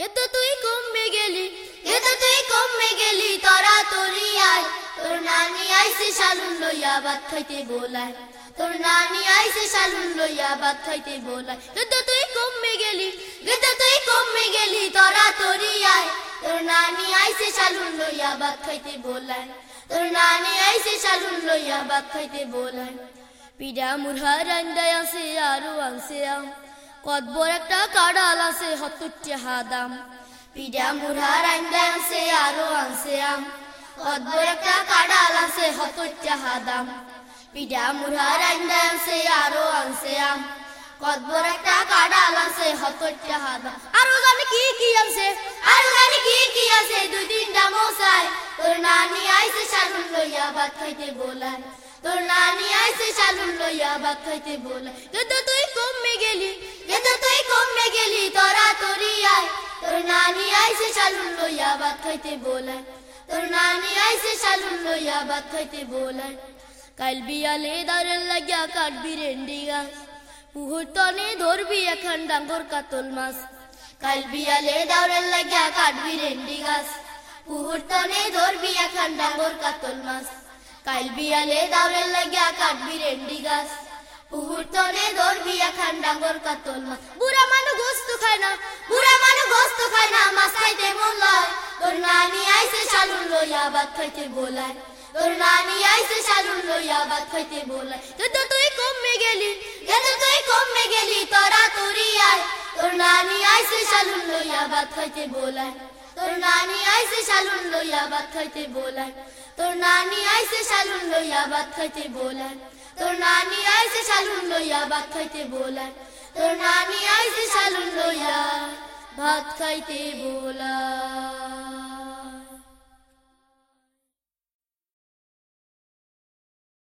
কিন্তু তুই কমে গেলি? কিন্তু তুই কমে গেলি? তোরা তোরি আয়। তোর নানি আইসে শালুন লইয়া ভাত খাইতে বোলায়। তোর নানি আইসে শালুন লইয়া ভাত খাইতে বোলায়। কিন্তু তুই কমে গেলি? কিন্তু তুই কমে গেলি? তোরা তোরি আয়। তোর নানি আইসে শালুন লইয়া ভাত খাইতে বোলায়। তোর নানি আইসে শালুন লইয়া ভাত খাইতে বোলায়। পিডা মুড়া রান্দায় আছে আরও আনছে আম। কতবর একটা কাড়াল আছে হতুট্টে হাদাম। পিডা মুড়া রান্দায় আছে আরও আনছে আম। কতবর একটা কাড়াল আছে হতুট্টে হাদাম। পিডা মুড়া রান্দায় আছে আরও আনছে আম। কতবর একটা কাড়াল আছে হতুট্টে হাদাম। আরও জানি কি কি আছে আরও জানি কি কি আছে? দুই তিনটা মশাই। তোর নানি আইসে শালুন লইয়া ভাত খাইতে বোলায়। তোর নানি আইসে শালুন লইয়া ভাত খাইতে বোলায়। কিন্তু তুই কমে গেলি কিন্তু তুই কমে গেলি তোরা তোরি আয় তোর নানি আইসে শালুন লইয়া ভাত খাইতে বোলায় তোর নানি আইসে শালুন লইয়া ভাত খাইতে বোলায় কাল বিয়ালে দাঁড়ের লাগিয়া কাটবি রেন্ডি গাছ পুহুর তনে ধরবি এখন ডাঙ্গর কাতল মাছ কাল বিয়ালে দাঁড়ের লাগিয়া কাটবি রেন্ডি গাছ পুহুর তনে ধরবি এখন ডাঙ্গর কাতল মাছ কাল বিয়ালে দাঁড়ের লাগিয়া কাটবি রেন্ডি গাছ পুহুর তনে ধরবি এখন ডাঙ্গর কাতল মাছ বুড়া মানু গোস্ত খায় না, বুড়া মানু গোস্ত খায় না, মাছ খাইতে মন লয় তোর নানি আইসে শালুন লইয়া, ভাত খাইতে বোলায়। তোর নানি আইসে শালুন লইয়া, ভাত খাইতে বোলায়। কিন্তু তুই কমে গেলি কিন্তু তুই কমে গেলি, তোরা তোরি আয় তোর নানি আইসে শালুন লইয়া, ভাত খাইতে বোলায়। তোর নানি আইসে শালুন লইয়া, ভাত খাইতে তোর নানি আইসে শালুন লইয়া, ভাত খাইতে বোলায় তোর নানি আইসে শালুন লইয়া, ভাত খাইতে বোলায়